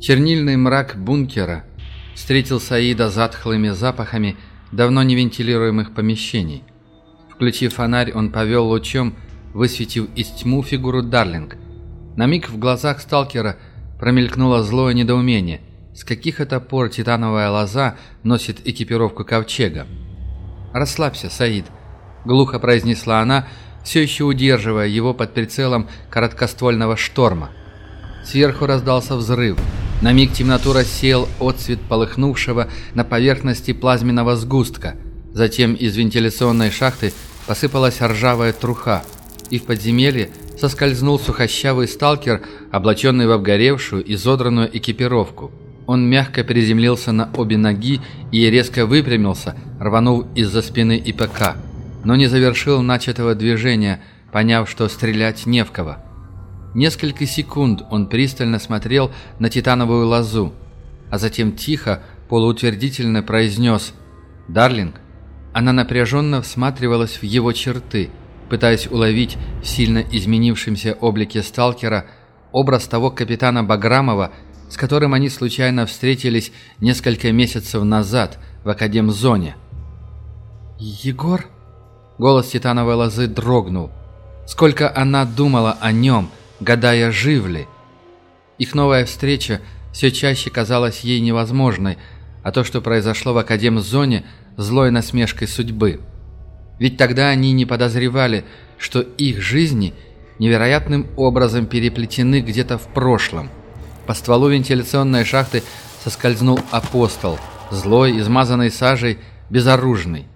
Чернильный мрак бункера встретил Саида затхлыми запахами давно не вентилируемых помещений. Включив фонарь, он повел лучом, высветив из тьму фигуру Дарлинг. На миг в глазах сталкера промелькнуло злое недоумение. С каких это пор титановая лоза носит экипировку ковчега? «Расслабься, Саид», — глухо произнесла она, все еще удерживая его под прицелом короткоствольного шторма. Сверху раздался взрыв — на миг темноту рассеял отцвет полыхнувшего на поверхности плазменного сгустка. Затем из вентиляционной шахты посыпалась ржавая труха, и в подземелье соскользнул сухощавый сталкер, облаченный в обгоревшую, изодранную экипировку. Он мягко приземлился на обе ноги и резко выпрямился, рванув из-за спины ИПК, но не завершил начатого движения, поняв, что стрелять не в кого. Несколько секунд он пристально смотрел на титановую лозу, а затем тихо, полуутвердительно произнес «Дарлинг». Она напряженно всматривалась в его черты, пытаясь уловить в сильно изменившемся облике сталкера образ того капитана Баграмова, с которым они случайно встретились несколько месяцев назад в Академзоне. «Егор?» Голос титановой лозы дрогнул. Сколько она думала о нем – гадая, жив ли. Их новая встреча все чаще казалась ей невозможной, а то, что произошло в Академзоне, злой насмешкой судьбы. Ведь тогда они не подозревали, что их жизни невероятным образом переплетены где-то в прошлом. По стволу вентиляционной шахты соскользнул апостол, злой, измазанный сажей, безоружный.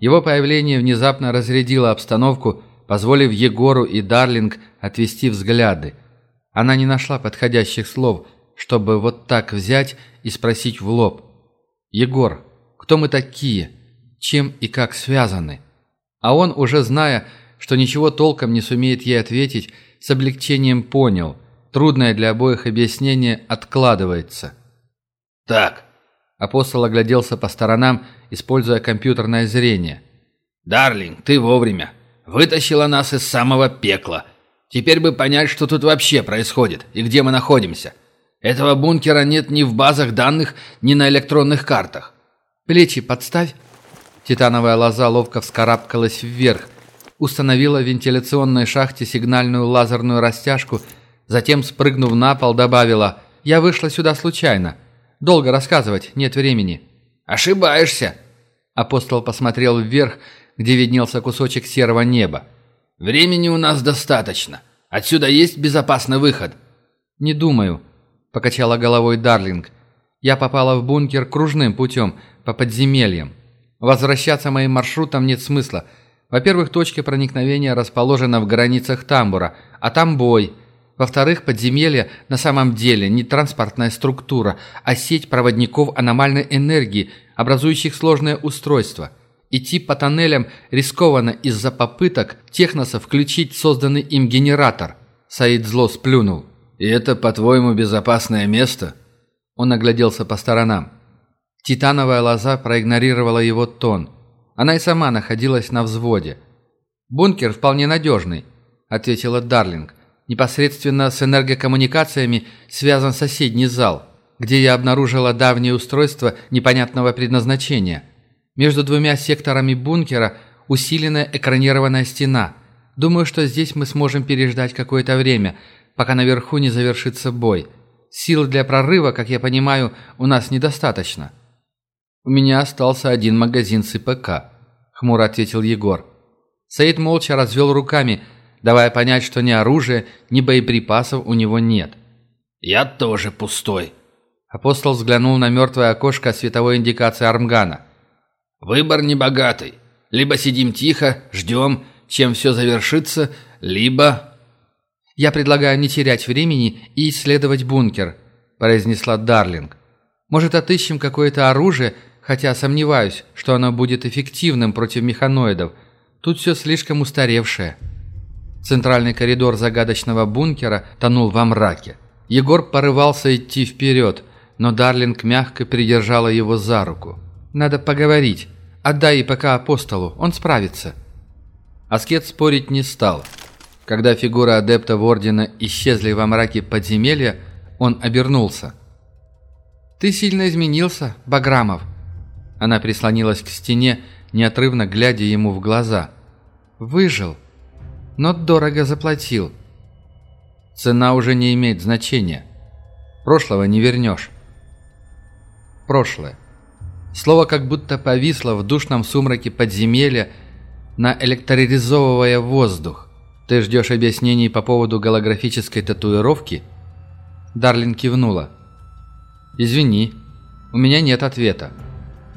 Его появление внезапно разрядило обстановку, позволив Егору и Дарлинг отвести взгляды. Она не нашла подходящих слов, чтобы вот так взять и спросить в лоб. «Егор, кто мы такие? Чем и как связаны?» А он, уже зная, что ничего толком не сумеет ей ответить, с облегчением понял. Трудное для обоих объяснение откладывается. «Так». Апостол огляделся по сторонам, используя компьютерное зрение. «Дарлинг, ты вовремя. Вытащила нас из самого пекла. Теперь бы понять, что тут вообще происходит и где мы находимся. Этого бункера нет ни в базах данных, ни на электронных картах. Плечи подставь. Титановая лоза ловко вскарабкалась вверх, установила в вентиляционной шахте сигнальную лазерную растяжку, затем, спрыгнув на пол, добавила «Я вышла сюда случайно. Долго рассказывать, нет времени». «Ошибаешься!» Апостол посмотрел вверх, где виднелся кусочек серого неба. «Времени у нас достаточно. Отсюда есть безопасный выход». «Не думаю», — покачала головой Дарлинг. «Я попала в бункер кружным путем, по подземельям. Возвращаться моим маршрутом нет смысла. Во-первых, точка проникновения расположена в границах тамбура, а там бой. Во-вторых, подземелье на самом деле не транспортная структура, а сеть проводников аномальной энергии, образующих сложное устройство. Идти по тоннелям рискованно из-за попыток техноса включить созданный им генератор. Саид зло сплюнул. «И это, по-твоему, безопасное место?» Он огляделся по сторонам. Титановая лоза проигнорировала его тон. Она и сама находилась на взводе. «Бункер вполне надежный», — ответила Дарлинг. «Непосредственно с энергокоммуникациями связан соседний зал, где я обнаружила давнее устройство непонятного предназначения». Между двумя секторами бункера усиленная экранированная стена. Думаю, что здесь мы сможем переждать какое-то время, пока наверху не завершится бой. Сил для прорыва, как я понимаю, у нас недостаточно». «У меня остался один магазин с ИПК», — хмуро ответил Егор. Саид молча развел руками, давая понять, что ни оружия, ни боеприпасов у него нет. «Я тоже пустой». Апостол взглянул на мертвое окошко световой индикации Армгана. Выбор небогатый. Либо сидим тихо, ждем, чем все завершится, либо... «Я предлагаю не терять времени и исследовать бункер», – произнесла Дарлинг. «Может, отыщем какое-то оружие, хотя сомневаюсь, что оно будет эффективным против механоидов. Тут все слишком устаревшее». Центральный коридор загадочного бункера тонул во мраке. Егор порывался идти вперед, но Дарлинг мягко придержала его за руку. Надо поговорить. Отдай пока апостолу, он справится». Аскет спорить не стал. Когда фигура адепта в Ордена исчезли во мраке подземелья, он обернулся. «Ты сильно изменился, Баграмов». Она прислонилась к стене, неотрывно глядя ему в глаза. «Выжил, но дорого заплатил». «Цена уже не имеет значения. Прошлого не вернешь». Прошлое. Слово как будто повисло в душном сумраке подземелья, наэлектроризовывая воздух. «Ты ждешь объяснений по поводу голографической татуировки?» Дарлин кивнула. «Извини, у меня нет ответа.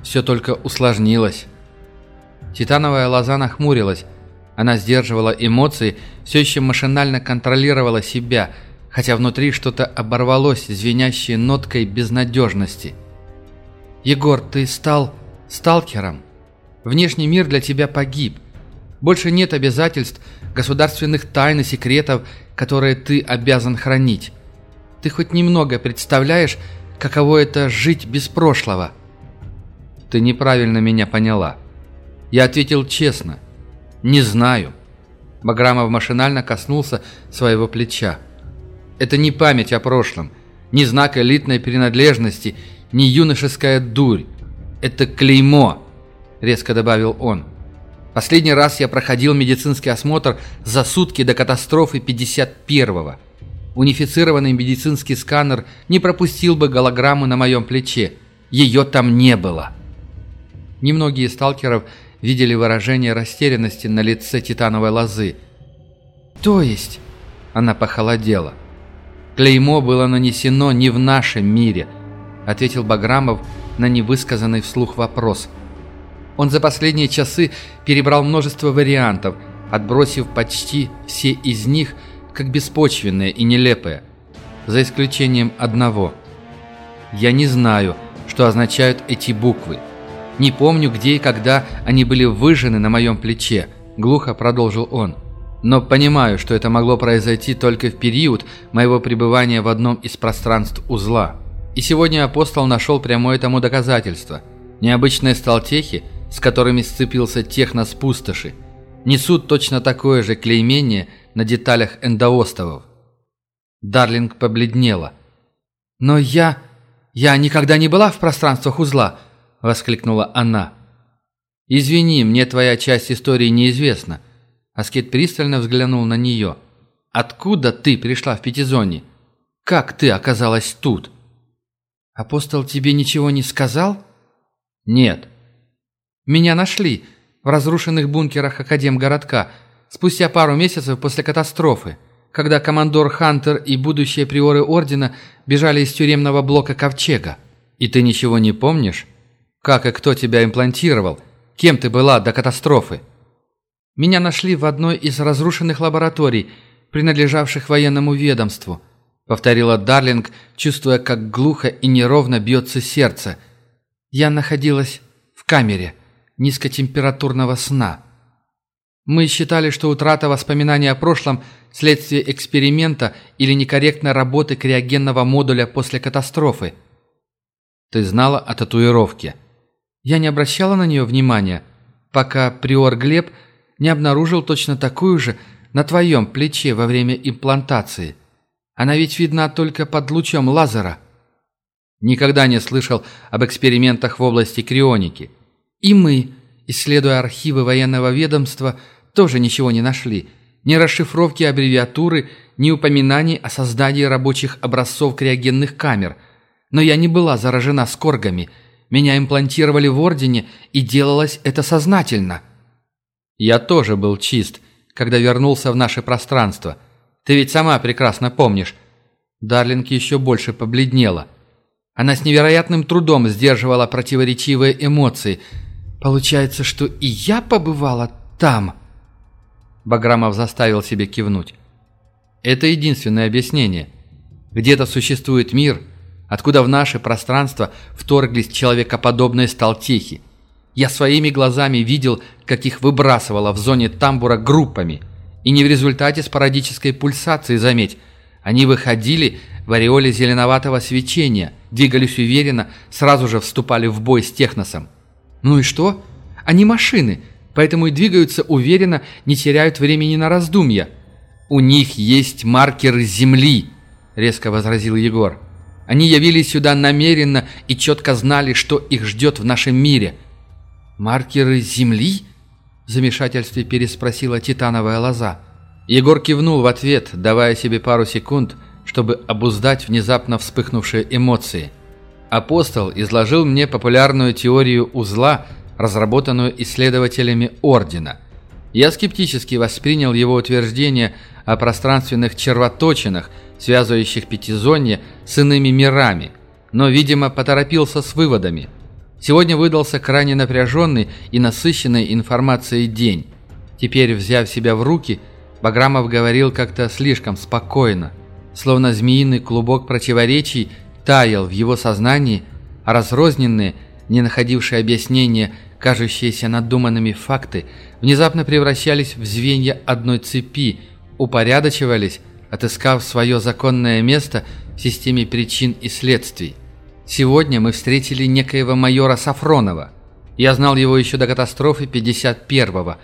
Все только усложнилось». Титановая лоза нахмурилась. Она сдерживала эмоции, все еще машинально контролировала себя, хотя внутри что-то оборвалось, звенящей ноткой безнадежности. «Егор, ты стал сталкером. Внешний мир для тебя погиб. Больше нет обязательств, государственных тайн и секретов, которые ты обязан хранить. Ты хоть немного представляешь, каково это жить без прошлого?» «Ты неправильно меня поняла». Я ответил честно. «Не знаю». Баграмов машинально коснулся своего плеча. «Это не память о прошлом, не знак элитной принадлежности, не юношеская дурь. Это клеймо», — резко добавил он. «Последний раз я проходил медицинский осмотр за сутки до катастрофы 51-го. Унифицированный медицинский сканер не пропустил бы голограмму на моем плече. Ее там не было». Немногие сталкеров видели выражение растерянности на лице титановой лозы. «То есть?» – она похолодела. «Клеймо было нанесено не в нашем мире», – ответил Баграмов на невысказанный вслух вопрос. Он за последние часы перебрал множество вариантов, отбросив почти все из них – как беспочвенные и нелепые, за исключением одного. Я не знаю, что означают эти буквы. Не помню, где и когда они были выжжены на моем плече, глухо продолжил он. Но понимаю, что это могло произойти только в период моего пребывания в одном из пространств узла. И сегодня апостол нашел прямое тому доказательство. Необычные сталтехи, с которыми сцепился техно с пустоши, несут точно такое же клеймение – на деталях эндоостовов. Дарлинг побледнела. «Но я... я никогда не была в пространствах узла!» — воскликнула она. «Извини, мне твоя часть истории неизвестна». Аскет пристально взглянул на нее. «Откуда ты пришла в Пятизоне? Как ты оказалась тут?» «Апостол тебе ничего не сказал?» «Нет». «Меня нашли в разрушенных бункерах Академгородка спустя пару месяцев после катастрофы, когда командор Хантер и будущие приоры Ордена бежали из тюремного блока Ковчега. И ты ничего не помнишь? Как и кто тебя имплантировал? Кем ты была до катастрофы? Меня нашли в одной из разрушенных лабораторий, принадлежавших военному ведомству, повторила Дарлинг, чувствуя, как глухо и неровно бьется сердце. Я находилась в камере низкотемпературного сна. Мы считали, что утрата воспоминаний о прошлом – следствие эксперимента или некорректной работы криогенного модуля после катастрофы. Ты знала о татуировке? Я не обращала на нее внимания, пока приор Глеб не обнаружил точно такую же на твоем плече во время имплантации. Она ведь видна только под лучом лазера. Никогда не слышал об экспериментах в области крионики. И мы – Исследуя архивы военного ведомства, тоже ничего не нашли. Ни расшифровки аббревиатуры, ни упоминаний о создании рабочих образцов криогенных камер. Но я не была заражена скоргами. Меня имплантировали в Ордене, и делалось это сознательно. Я тоже был чист, когда вернулся в наше пространство. Ты ведь сама прекрасно помнишь. Дарлинг еще больше побледнела. Она с невероятным трудом сдерживала противоречивые эмоции – Получается, что и я побывала там?» Баграмов заставил себе кивнуть. «Это единственное объяснение. Где-то существует мир, откуда в наше пространство вторглись человекоподобные сталтехи. Я своими глазами видел, как их выбрасывало в зоне тамбура группами. И не в результате спорадической пульсации, заметь. Они выходили в ореоле зеленоватого свечения, двигались уверенно, сразу же вступали в бой с техносом. Ну и что? Они машины, поэтому и двигаются уверенно, не теряют времени на раздумья. У них есть маркеры Земли, резко возразил Егор. Они явились сюда намеренно и четко знали, что их ждет в нашем мире. «Маркеры Земли?» – в замешательстве переспросила титановая лоза. Егор кивнул в ответ, давая себе пару секунд, чтобы обуздать внезапно вспыхнувшие эмоции. Апостол изложил мне популярную теорию узла, разработанную исследователями Ордена. Я скептически воспринял его утверждение о пространственных червоточинах, связывающих Пятизонье с иными мирами, но, видимо, поторопился с выводами. Сегодня выдался крайне напряженный и насыщенный информацией день. Теперь, взяв себя в руки, Баграмов говорил как-то слишком спокойно, словно змеиный клубок противоречий таял в его сознании, а разрозненные, не находившие объяснения, кажущиеся надуманными факты, внезапно превращались в звенья одной цепи, упорядочивались, отыскав свое законное место в системе причин и следствий. Сегодня мы встретили некоего майора Сафронова. Я знал его еще до катастрофы 51-го.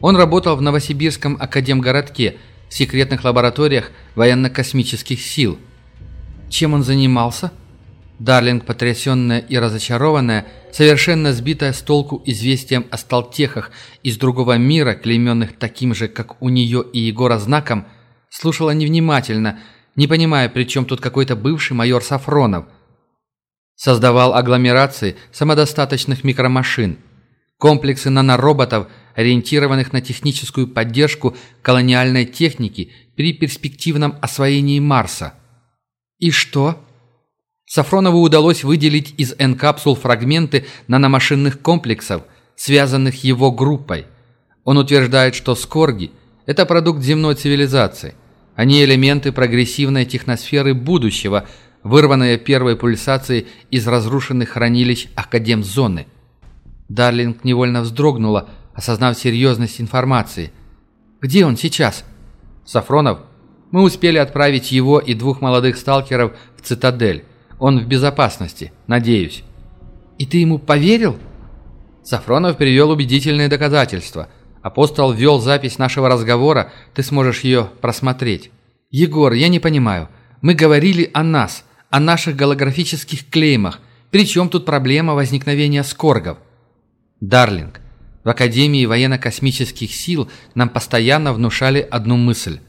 Он работал в Новосибирском академгородке, в секретных лабораториях военно-космических сил. Чем он занимался? Дарлинг, потрясенная и разочарованная, совершенно сбитая с толку известием о сталтехах из другого мира, клейменных таким же, как у нее и Егора знаком, слушала невнимательно, не понимая, при чем тут какой-то бывший майор Сафронов. Создавал агломерации самодостаточных микромашин, комплексы нанороботов, ориентированных на техническую поддержку колониальной техники при перспективном освоении Марса. И что? Сафронову удалось выделить из N-капсул фрагменты наномашинных комплексов, связанных его группой. Он утверждает, что скорги – это продукт земной цивилизации. Они элементы прогрессивной техносферы будущего, вырванные первой пульсацией из разрушенных хранилищ Академзоны. Дарлинг невольно вздрогнула, осознав серьезность информации. «Где он сейчас?» «Сафронов?» «Мы успели отправить его и двух молодых сталкеров в цитадель. Он в безопасности, надеюсь». «И ты ему поверил?» Сафронов привел убедительные доказательства – Апостол ввел запись нашего разговора, ты сможешь ее просмотреть. Егор, я не понимаю. Мы говорили о нас, о наших голографических клеймах. Причем тут проблема возникновения скоргов? Дарлинг, в Академии военно-космических сил нам постоянно внушали одну мысль.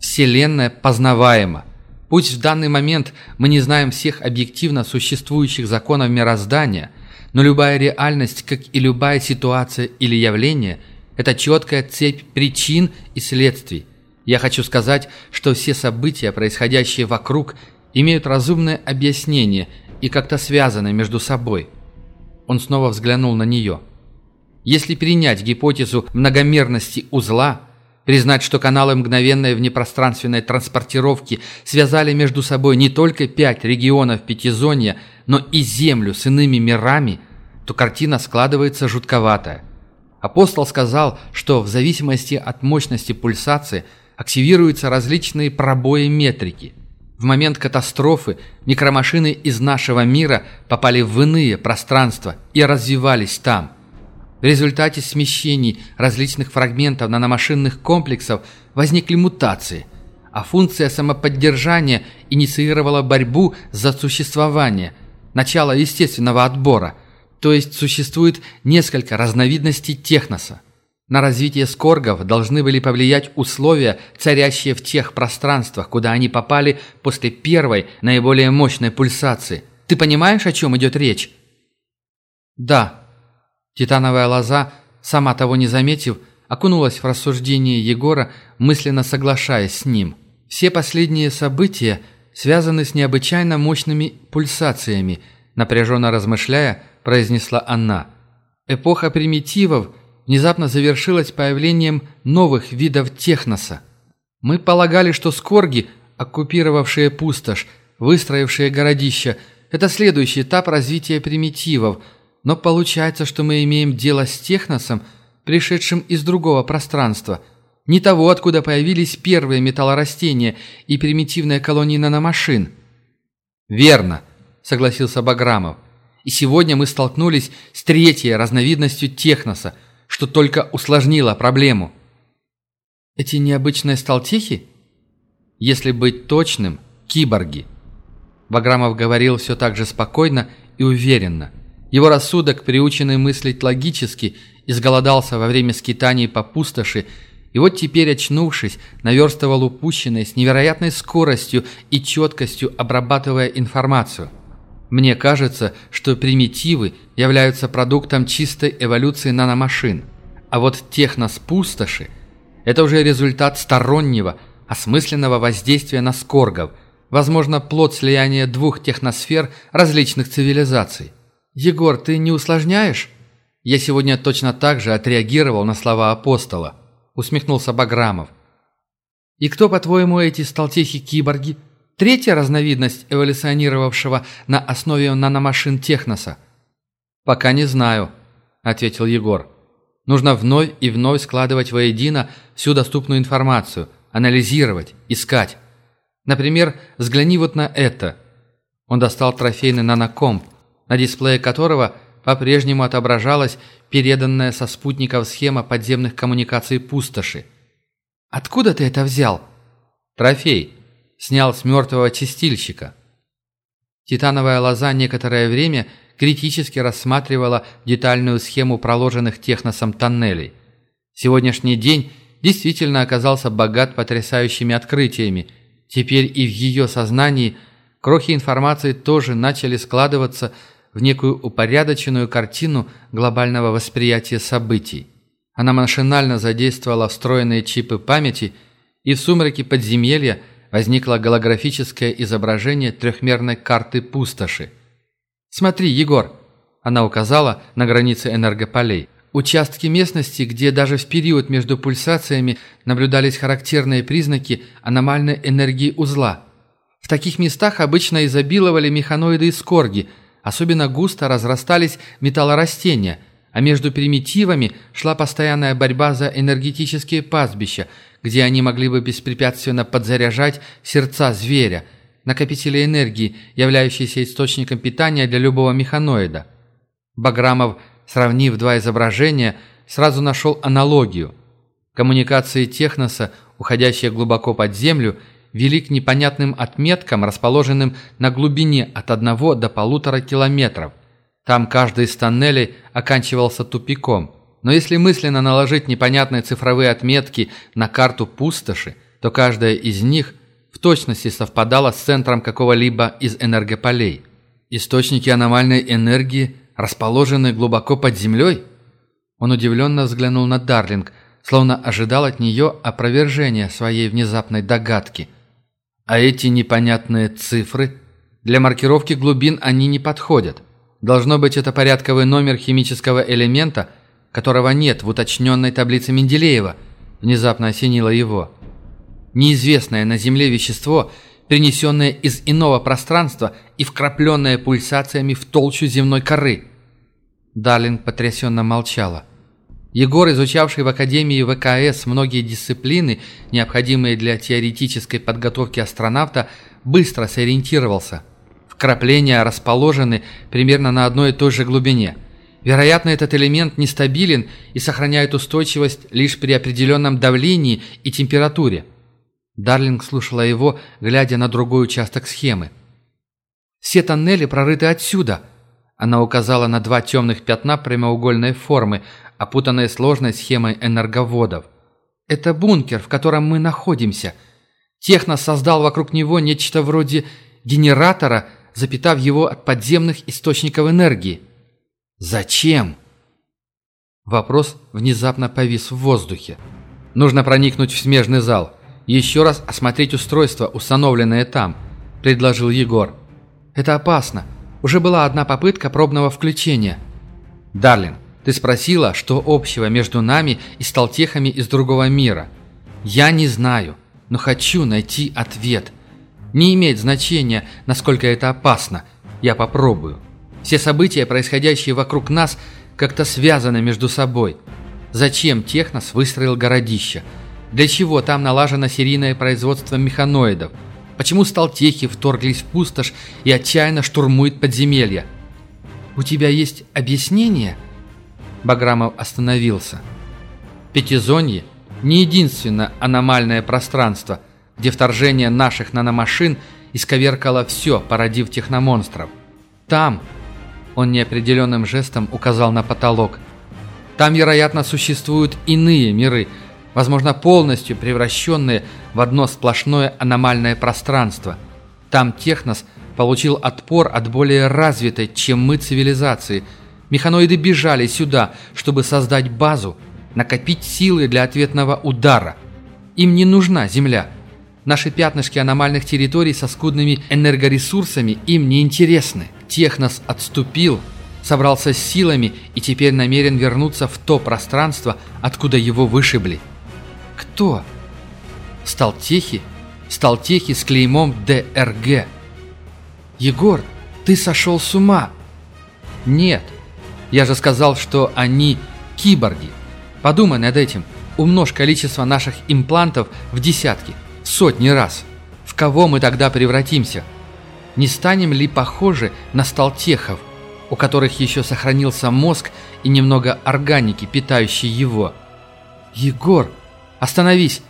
Вселенная познаваема. Пусть в данный момент мы не знаем всех объективно существующих законов мироздания, но любая реальность, как и любая ситуация или явление – это четкая цепь причин и следствий. Я хочу сказать, что все события, происходящие вокруг, имеют разумное объяснение и как-то связаны между собой. Он снова взглянул на нее. Если принять гипотезу многомерности узла, признать, что каналы мгновенной внепространственной транспортировки связали между собой не только пять регионов Пятизонья, но и Землю с иными мирами, то картина складывается жутковатая – Апостол сказал, что в зависимости от мощности пульсации активируются различные пробои метрики. В момент катастрофы микромашины из нашего мира попали в иные пространства и развивались там. В результате смещений различных фрагментов наномашинных комплексов возникли мутации, а функция самоподдержания инициировала борьбу за существование, начало естественного отбора – то есть существует несколько разновидностей техноса. На развитие скоргов должны были повлиять условия, царящие в тех пространствах, куда они попали после первой, наиболее мощной пульсации. Ты понимаешь, о чем идет речь? Да. Титановая лоза, сама того не заметив, окунулась в рассуждение Егора, мысленно соглашаясь с ним. Все последние события связаны с необычайно мощными пульсациями, напряженно размышляя, – произнесла она. «Эпоха примитивов внезапно завершилась появлением новых видов техноса. Мы полагали, что скорги, оккупировавшие пустошь, выстроившие городища, это следующий этап развития примитивов, но получается, что мы имеем дело с техносом, пришедшим из другого пространства, не того, откуда появились первые металлорастения и примитивные колонии наномашин». «Верно», — согласился Баграмов. И сегодня мы столкнулись с третьей разновидностью техноса, что только усложнило проблему. Эти необычные сталтихи? Если быть точным, киборги. Баграмов говорил все так же спокойно и уверенно. Его рассудок, приученный мыслить логически, изголодался во время скитаний по пустоши, и вот теперь, очнувшись, наверстывал упущенное с невероятной скоростью и четкостью обрабатывая информацию. Мне кажется, что примитивы являются продуктом чистой эволюции наномашин, а вот техноспустоши – это уже результат стороннего, осмысленного воздействия на скоргов, возможно, плод слияния двух техносфер различных цивилизаций. «Егор, ты не усложняешь?» Я сегодня точно так же отреагировал на слова апостола –— усмехнулся Баграмов. «И кто, по-твоему, эти сталтехи-киборги? Третья разновидность эволюционировавшего на основе наномашин Техноса?» «Пока не знаю», — ответил Егор. «Нужно вновь и вновь складывать воедино всю доступную информацию, анализировать, искать. Например, взгляни вот на это». Он достал трофейный нанокомп, на дисплее которого по-прежнему отображалась переданная со спутников схема подземных коммуникаций пустоши. «Откуда ты это взял?» «Трофей. Снял с мертвого чистильщика». Титановая лоза некоторое время критически рассматривала детальную схему проложенных техносом тоннелей. Сегодняшний день действительно оказался богат потрясающими открытиями. Теперь и в ее сознании крохи информации тоже начали складываться в некую упорядоченную картину глобального восприятия событий. Она машинально задействовала встроенные чипы памяти, и в сумраке подземелья возникло голографическое изображение трехмерной карты пустоши. «Смотри, Егор!» Она указала на границы энергополей. Участки местности, где даже в период между пульсациями наблюдались характерные признаки аномальной энергии узла. В таких местах обычно изобиловали механоиды и скорги – Особенно густо разрастались металлорастения, а между примитивами шла постоянная борьба за энергетические пастбища, где они могли бы беспрепятственно подзаряжать сердца зверя, накопители энергии, являющиеся источником питания для любого механоида. Баграмов, сравнив два изображения, сразу нашел аналогию. Коммуникации Техноса, уходящие глубоко под землю – вели к непонятным отметкам, расположенным на глубине от одного до полутора километров. Там каждый из тоннелей оканчивался тупиком. Но если мысленно наложить непонятные цифровые отметки на карту пустоши, то каждая из них в точности совпадала с центром какого-либо из энергополей. Источники аномальной энергии расположены глубоко под землей? Он удивленно взглянул на Дарлинг, словно ожидал от нее опровержения своей внезапной догадки – а эти непонятные цифры? Для маркировки глубин они не подходят. Должно быть, это порядковый номер химического элемента, которого нет в уточненной таблице Менделеева. Внезапно осенило его. Неизвестное на Земле вещество, принесенное из иного пространства и вкрапленное пульсациями в толщу земной коры. Дарлинг потрясенно молчала. Егор, изучавший в Академии ВКС многие дисциплины, необходимые для теоретической подготовки астронавта, быстро сориентировался. Вкрапления расположены примерно на одной и той же глубине. Вероятно, этот элемент нестабилен и сохраняет устойчивость лишь при определенном давлении и температуре. Дарлинг слушала его, глядя на другой участок схемы. «Все тоннели прорыты отсюда», она указала на два темных пятна прямоугольной формы, опутанные сложной схемой энерговодов. «Это бункер, в котором мы находимся. Техно создал вокруг него нечто вроде генератора, запитав его от подземных источников энергии. Зачем?» Вопрос внезапно повис в воздухе. «Нужно проникнуть в смежный зал. Еще раз осмотреть устройство, установленное там», – предложил Егор. «Это опасно. Уже была одна попытка пробного включения». «Дарлин, ты спросила, что общего между нами и сталтехами из другого мира. Я не знаю, но хочу найти ответ. Не имеет значения, насколько это опасно. Я попробую. Все события, происходящие вокруг нас, как-то связаны между собой. Зачем Технос выстроил городище? Для чего там налажено серийное производство механоидов? Почему сталтехи вторглись в пустошь и отчаянно штурмуют подземелья? У тебя есть объяснение?» Баграмов остановился. Пятизонье – не единственное аномальное пространство, где вторжение наших наномашин исковеркала все, породив техномонстров. Там, он неопределенным жестом указал на потолок, там, вероятно, существуют иные миры, возможно, полностью превращенные в одно сплошное аномальное пространство. Там Технос получил отпор от более развитой, чем мы, цивилизации. Механоиды бежали сюда, чтобы создать базу, накопить силы для ответного удара. Им не нужна Земля. Наши пятнышки аномальных территорий со скудными энергоресурсами им не интересны. Технос отступил, собрался с силами и теперь намерен вернуться в то пространство, откуда его вышибли. Кто? Сталтехи? Сталтехи с клеймом ДРГ. Егор, ты сошел с ума. Нет. Я же сказал, что они киборги. Подумай над этим. Умножь количество наших имплантов в десятки, в сотни раз. В кого мы тогда превратимся? Не станем ли похожи на сталтехов, у которых еще сохранился мозг и немного органики, питающей его? Егор, остановись!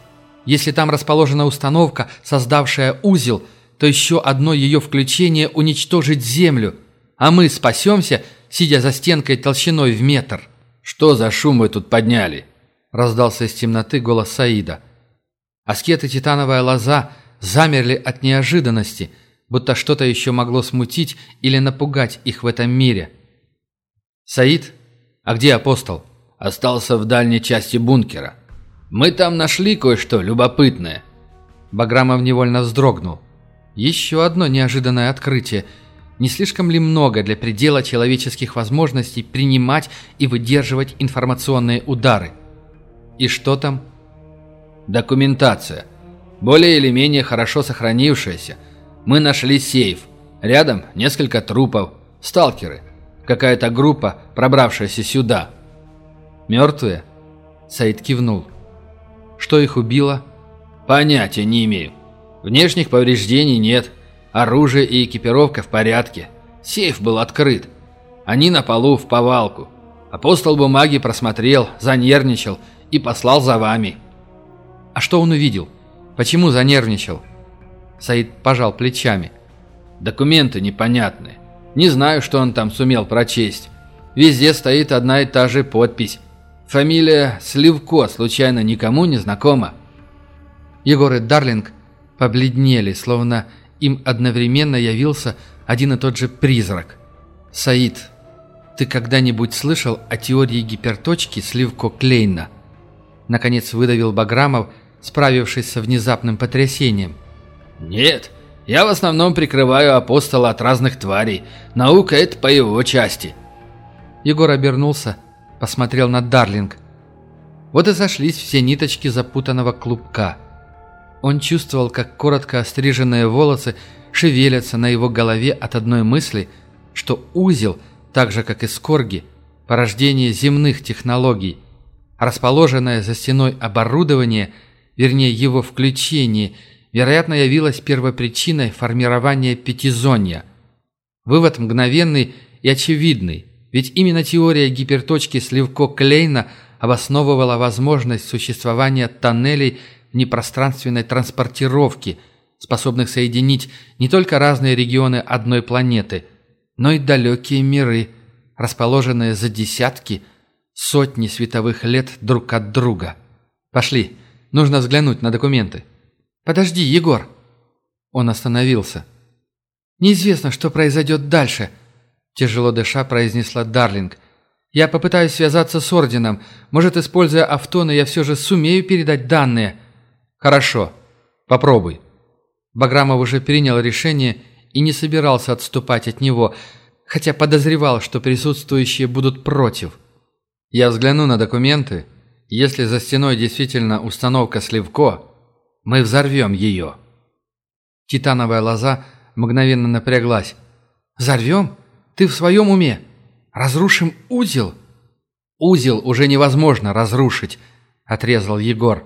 Если там расположена установка, создавшая узел, то еще одно ее включение уничтожит Землю, а мы спасемся, сидя за стенкой толщиной в метр. «Что за шум вы тут подняли?» — раздался из темноты голос Саида. Аскеты титановая лоза замерли от неожиданности, будто что-то еще могло смутить или напугать их в этом мире. «Саид? А где апостол?» «Остался в дальней части бункера. Мы там нашли кое-что любопытное». Баграмов невольно вздрогнул. Еще одно неожиданное открытие. Не слишком ли много для предела человеческих возможностей принимать и выдерживать информационные удары? И что там? Документация. Более или менее хорошо сохранившаяся. Мы нашли сейф. Рядом несколько трупов. Сталкеры. Какая-то группа, пробравшаяся сюда. Мертвые? Саид кивнул. Что их убило? Понятия не имею. Внешних повреждений нет. Оружие и экипировка в порядке. Сейф был открыт. Они на полу в повалку. Апостол бумаги просмотрел, занервничал и послал за вами. А что он увидел? Почему занервничал? Саид пожал плечами. Документы непонятные. Не знаю, что он там сумел прочесть. Везде стоит одна и та же подпись. Фамилия Сливко случайно никому не знакома. Егор и Дарлинг побледнели, словно им одновременно явился один и тот же призрак. «Саид, ты когда-нибудь слышал о теории гиперточки Сливко-Клейна?» Наконец выдавил Баграмов, справившись со внезапным потрясением. «Нет, я в основном прикрываю апостола от разных тварей. Наука — это по его части». Егор обернулся, посмотрел на Дарлинг. Вот и сошлись все ниточки запутанного клубка — он чувствовал, как коротко остриженные волосы шевелятся на его голове от одной мысли, что узел, так же как и скорги, порождение земных технологий, расположенное за стеной оборудование, вернее его включение, вероятно явилось первопричиной формирования пятизонья. Вывод мгновенный и очевидный, ведь именно теория гиперточки Сливко-Клейна обосновывала возможность существования тоннелей непространственной транспортировки, способных соединить не только разные регионы одной планеты, но и далекие миры, расположенные за десятки, сотни световых лет друг от друга. Пошли, нужно взглянуть на документы. Подожди, Егор. Он остановился. Неизвестно, что произойдет дальше, тяжело дыша произнесла Дарлинг. Я попытаюсь связаться с Орденом. Может, используя автоны, я все же сумею передать данные. «Хорошо. Попробуй». Баграмов уже принял решение и не собирался отступать от него, хотя подозревал, что присутствующие будут против. «Я взгляну на документы. Если за стеной действительно установка Сливко, мы взорвем ее». Титановая лоза мгновенно напряглась. «Взорвем? Ты в своем уме? Разрушим узел?» «Узел уже невозможно разрушить», — отрезал Егор.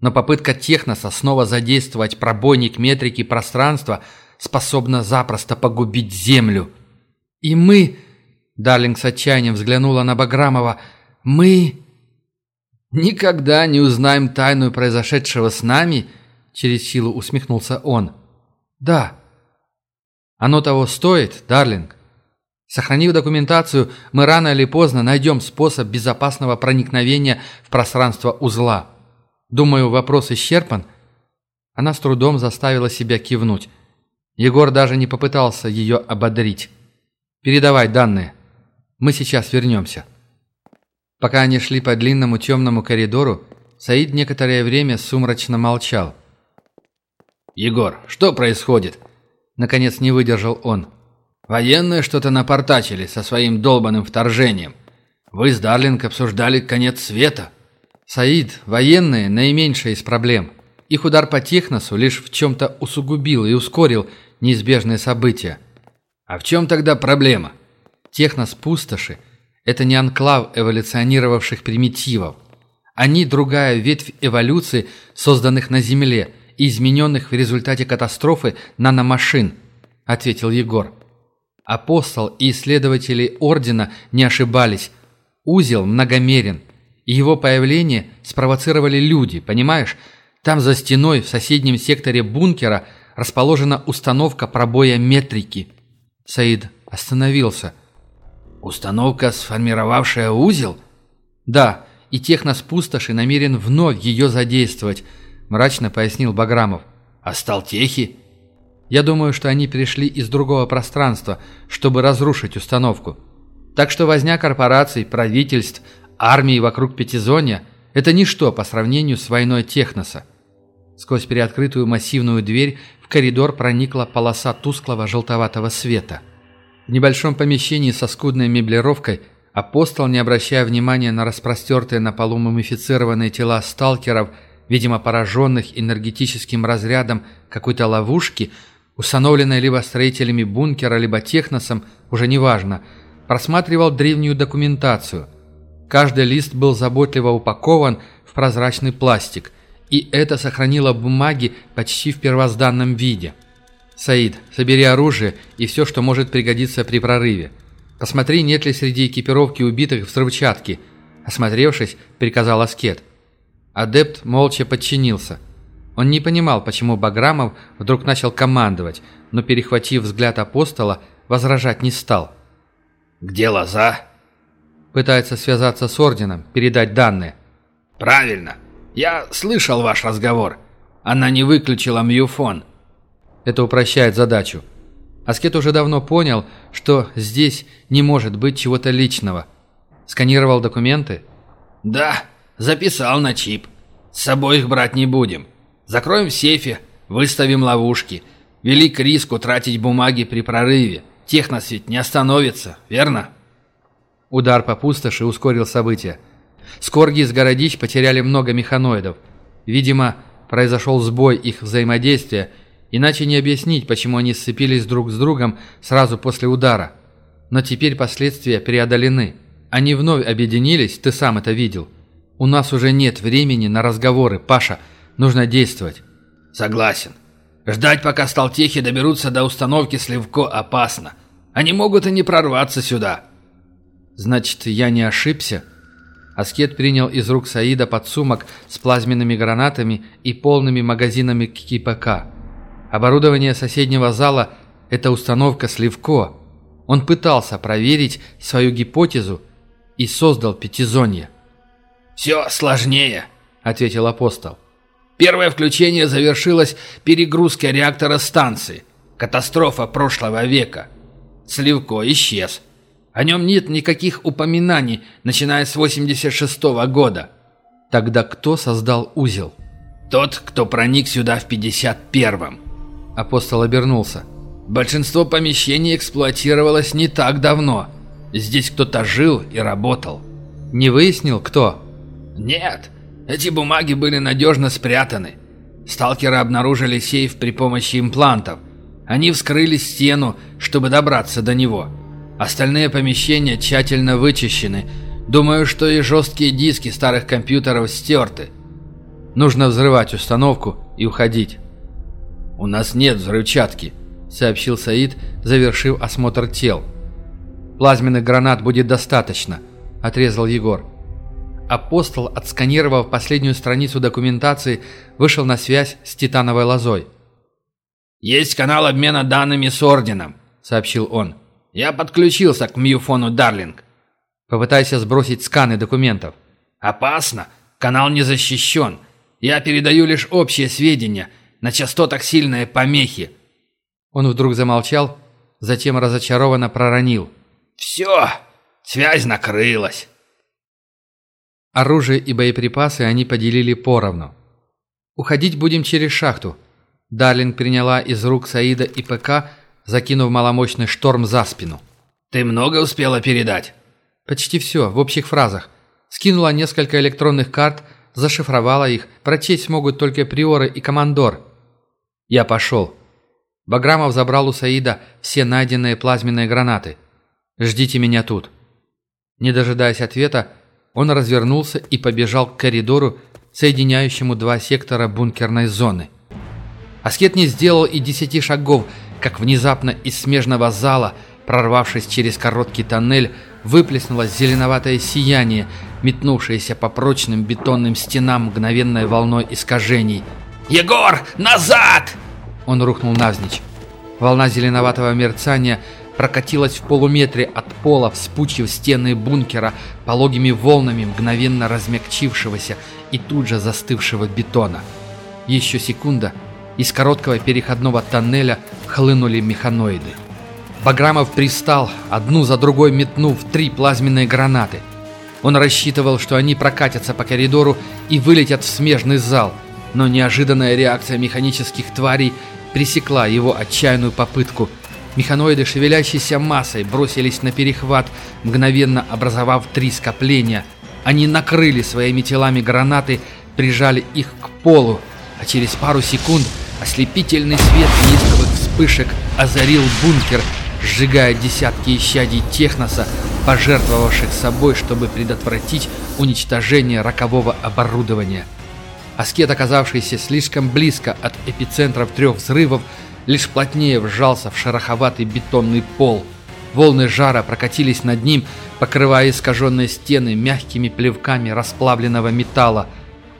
Но попытка Техноса снова задействовать пробойник метрики пространства способна запросто погубить Землю. И мы... Дарлинг с отчаянием взглянула на Баграмова. «Мы...» «Никогда не узнаем тайну произошедшего с нами?» Через силу усмехнулся он. «Да, Оно того стоит, Дарлинг. Сохранив документацию, мы рано или поздно найдем способ безопасного проникновения в пространство узла. Думаю, вопрос исчерпан. Она с трудом заставила себя кивнуть. Егор даже не попытался ее ободрить. «Передавай данные. Мы сейчас вернемся». Пока они шли по длинному темному коридору, Саид некоторое время сумрачно молчал. «Егор, что происходит?» Наконец не выдержал он. «Военные что-то напортачили со своим долбанным вторжением. Вы с Дарлинг обсуждали конец света». «Саид, военные – наименьшая из проблем. Их удар по Техносу лишь в чем-то усугубил и ускорил неизбежные события». «А в чем тогда проблема?» «Технос пустоши – это не анклав эволюционировавших примитивов. Они другая ветвь эволюции, созданных на Земле – и измененных в результате катастрофы наномашин», — ответил Егор. Апостол и исследователи Ордена не ошибались. Узел многомерен, и его появление спровоцировали люди, понимаешь? Там за стеной в соседнем секторе бункера расположена установка пробоя метрики. Саид остановился. «Установка, сформировавшая узел?» «Да, и техноспустоши намерен вновь ее задействовать». – мрачно пояснил Баграмов. «А сталтехи?» «Я думаю, что они пришли из другого пространства, чтобы разрушить установку. Так что возня корпораций, правительств, армии вокруг Пятизонья – это ничто по сравнению с войной Техноса». Сквозь приоткрытую массивную дверь в коридор проникла полоса тусклого желтоватого света. В небольшом помещении со скудной меблировкой апостол, не обращая внимания на распростертые на полу мумифицированные тела сталкеров – видимо пораженных энергетическим разрядом какой-то ловушки, установленной либо строителями бункера, либо техносом, уже неважно, просматривал древнюю документацию. Каждый лист был заботливо упакован в прозрачный пластик, и это сохранило бумаги почти в первозданном виде. «Саид, собери оружие и все, что может пригодиться при прорыве. Посмотри, нет ли среди экипировки убитых взрывчатки», Осмотревшись, приказал Аскет. Адепт молча подчинился. Он не понимал, почему Баграмов вдруг начал командовать, но, перехватив взгляд апостола, возражать не стал. «Где лоза?» Пытается связаться с Орденом, передать данные. «Правильно. Я слышал ваш разговор. Она не выключила мюфон». Это упрощает задачу. Аскет уже давно понял, что здесь не может быть чего-то личного. Сканировал документы? «Да», Записал на чип. С собой их брать не будем. Закроем в сейфе, выставим ловушки. Велик риск утратить бумаги при прорыве. Технос ведь не остановится, верно? Удар по пустоши ускорил события. Скорги из городищ потеряли много механоидов. Видимо, произошел сбой их взаимодействия, иначе не объяснить, почему они сцепились друг с другом сразу после удара. Но теперь последствия преодолены. Они вновь объединились, ты сам это видел. «У нас уже нет времени на разговоры, Паша. Нужно действовать». «Согласен. Ждать, пока сталтехи доберутся до установки Сливко, опасно. Они могут и не прорваться сюда». «Значит, я не ошибся?» Аскет принял из рук Саида подсумок с плазменными гранатами и полными магазинами КПК. Оборудование соседнего зала – это установка Сливко. Он пытался проверить свою гипотезу и создал пятизонье. «Все сложнее», — ответил апостол. «Первое включение завершилось перегрузкой реактора станции. Катастрофа прошлого века. Сливко исчез. О нем нет никаких упоминаний, начиная с 86 -го года. Тогда кто создал узел?» «Тот, кто проник сюда в 51-м». Апостол обернулся. «Большинство помещений эксплуатировалось не так давно. Здесь кто-то жил и работал. Не выяснил, кто?» «Нет, эти бумаги были надежно спрятаны. Сталкеры обнаружили сейф при помощи имплантов. Они вскрыли стену, чтобы добраться до него. Остальные помещения тщательно вычищены. Думаю, что и жесткие диски старых компьютеров стерты. Нужно взрывать установку и уходить». «У нас нет взрывчатки», — сообщил Саид, завершив осмотр тел. «Плазменных гранат будет достаточно», — отрезал Егор. Апостол, отсканировав последнюю страницу документации, вышел на связь с титановой лозой. «Есть канал обмена данными с Орденом», — сообщил он. «Я подключился к мьюфону Дарлинг». «Попытайся сбросить сканы документов». «Опасно. Канал не защищен. Я передаю лишь общие сведения. На частотах сильные помехи». Он вдруг замолчал, затем разочарованно проронил. «Все, связь накрылась». Оружие и боеприпасы они поделили поровну. «Уходить будем через шахту». Дарлинг приняла из рук Саида и ПК, закинув маломощный шторм за спину. «Ты много успела передать?» «Почти все, в общих фразах. Скинула несколько электронных карт, зашифровала их. Прочесть смогут только приоры и командор». «Я пошел». Баграмов забрал у Саида все найденные плазменные гранаты. «Ждите меня тут». Не дожидаясь ответа, он развернулся и побежал к коридору, соединяющему два сектора бункерной зоны. Аскет не сделал и десяти шагов, как внезапно из смежного зала, прорвавшись через короткий тоннель, выплеснулось зеленоватое сияние, метнувшееся по прочным бетонным стенам мгновенной волной искажений. «Егор, назад!» Он рухнул навзничь. Волна зеленоватого мерцания прокатилась в полуметре от пола, вспучив стены бункера пологими волнами мгновенно размягчившегося и тут же застывшего бетона. Еще секунда, из короткого переходного тоннеля хлынули механоиды. Баграмов пристал, одну за другой метнув три плазменные гранаты. Он рассчитывал, что они прокатятся по коридору и вылетят в смежный зал, но неожиданная реакция механических тварей пресекла его отчаянную попытку – Механоиды, шевелящейся массой, бросились на перехват, мгновенно образовав три скопления. Они накрыли своими телами гранаты, прижали их к полу, а через пару секунд ослепительный свет неистовых вспышек озарил бункер, сжигая десятки исчадий техноса, пожертвовавших собой, чтобы предотвратить уничтожение рокового оборудования. Аскет, оказавшийся слишком близко от эпицентров трех взрывов, лишь плотнее вжался в шероховатый бетонный пол. Волны жара прокатились над ним, покрывая искаженные стены мягкими плевками расплавленного металла.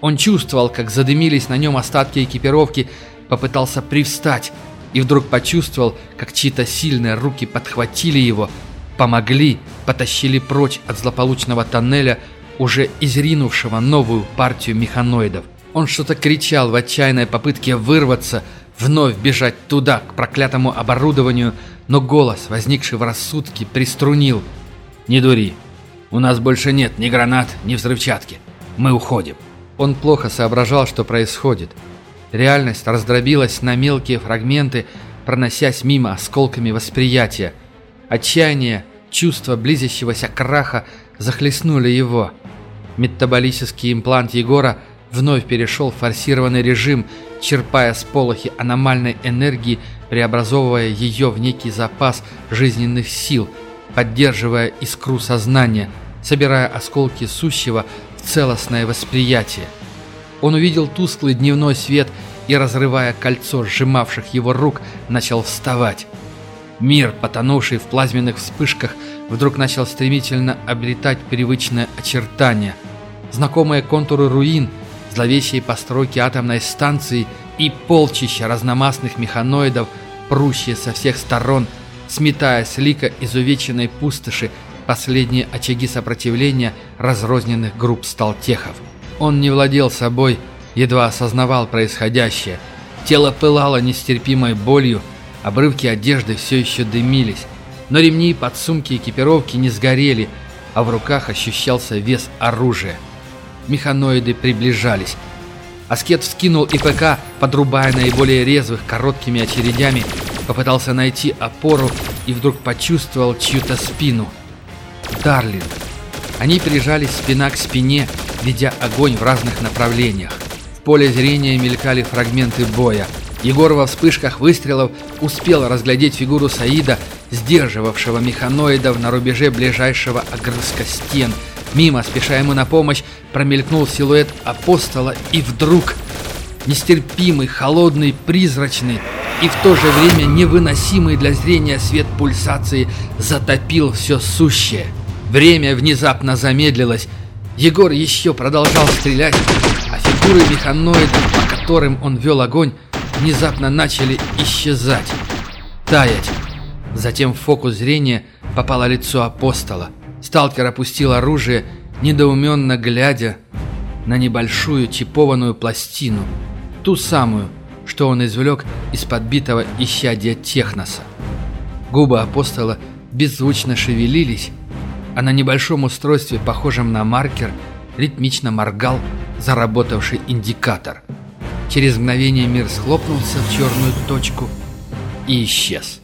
Он чувствовал, как задымились на нем остатки экипировки, попытался привстать и вдруг почувствовал, как чьи-то сильные руки подхватили его, помогли, потащили прочь от злополучного тоннеля, уже изринувшего новую партию механоидов. Он что-то кричал в отчаянной попытке вырваться, вновь бежать туда, к проклятому оборудованию, но голос, возникший в рассудке, приструнил. «Не дури. У нас больше нет ни гранат, ни взрывчатки. Мы уходим». Он плохо соображал, что происходит. Реальность раздробилась на мелкие фрагменты, проносясь мимо осколками восприятия. Отчаяние, чувство близящегося краха захлестнули его. Метаболический имплант Егора – вновь перешел в форсированный режим, черпая с полохи аномальной энергии, преобразовывая ее в некий запас жизненных сил, поддерживая искру сознания, собирая осколки сущего в целостное восприятие. Он увидел тусклый дневной свет и, разрывая кольцо сжимавших его рук, начал вставать. Мир, потонувший в плазменных вспышках, вдруг начал стремительно обретать привычное очертания. Знакомые контуры руин – зловещие постройки атомной станции и полчища разномастных механоидов, прущие со всех сторон, сметая с лика изувеченной пустоши последние очаги сопротивления разрозненных групп сталтехов. Он не владел собой, едва осознавал происходящее. Тело пылало нестерпимой болью, обрывки одежды все еще дымились, но ремни, подсумки экипировки не сгорели, а в руках ощущался вес оружия. Механоиды приближались. Аскет вскинул ИПК, подрубая наиболее резвых короткими очередями, попытался найти опору и вдруг почувствовал чью-то спину. Дарлин. Они прижались спина к спине, ведя огонь в разных направлениях. В поле зрения мелькали фрагменты боя. Егор во вспышках выстрелов успел разглядеть фигуру Саида, сдерживавшего механоидов на рубеже ближайшего огрызка стен – Мимо, спеша ему на помощь, промелькнул силуэт апостола, и вдруг нестерпимый, холодный, призрачный и в то же время невыносимый для зрения свет пульсации затопил все сущее. Время внезапно замедлилось. Егор еще продолжал стрелять, а фигуры механоидов, по которым он вел огонь, внезапно начали исчезать, таять. Затем в фокус зрения попало лицо апостола. Сталкер опустил оружие, недоуменно глядя на небольшую чипованную пластину, ту самую, что он извлек из подбитого исчадия Техноса. Губы апостола беззвучно шевелились, а на небольшом устройстве, похожем на маркер, ритмично моргал заработавший индикатор. Через мгновение мир схлопнулся в черную точку и исчез.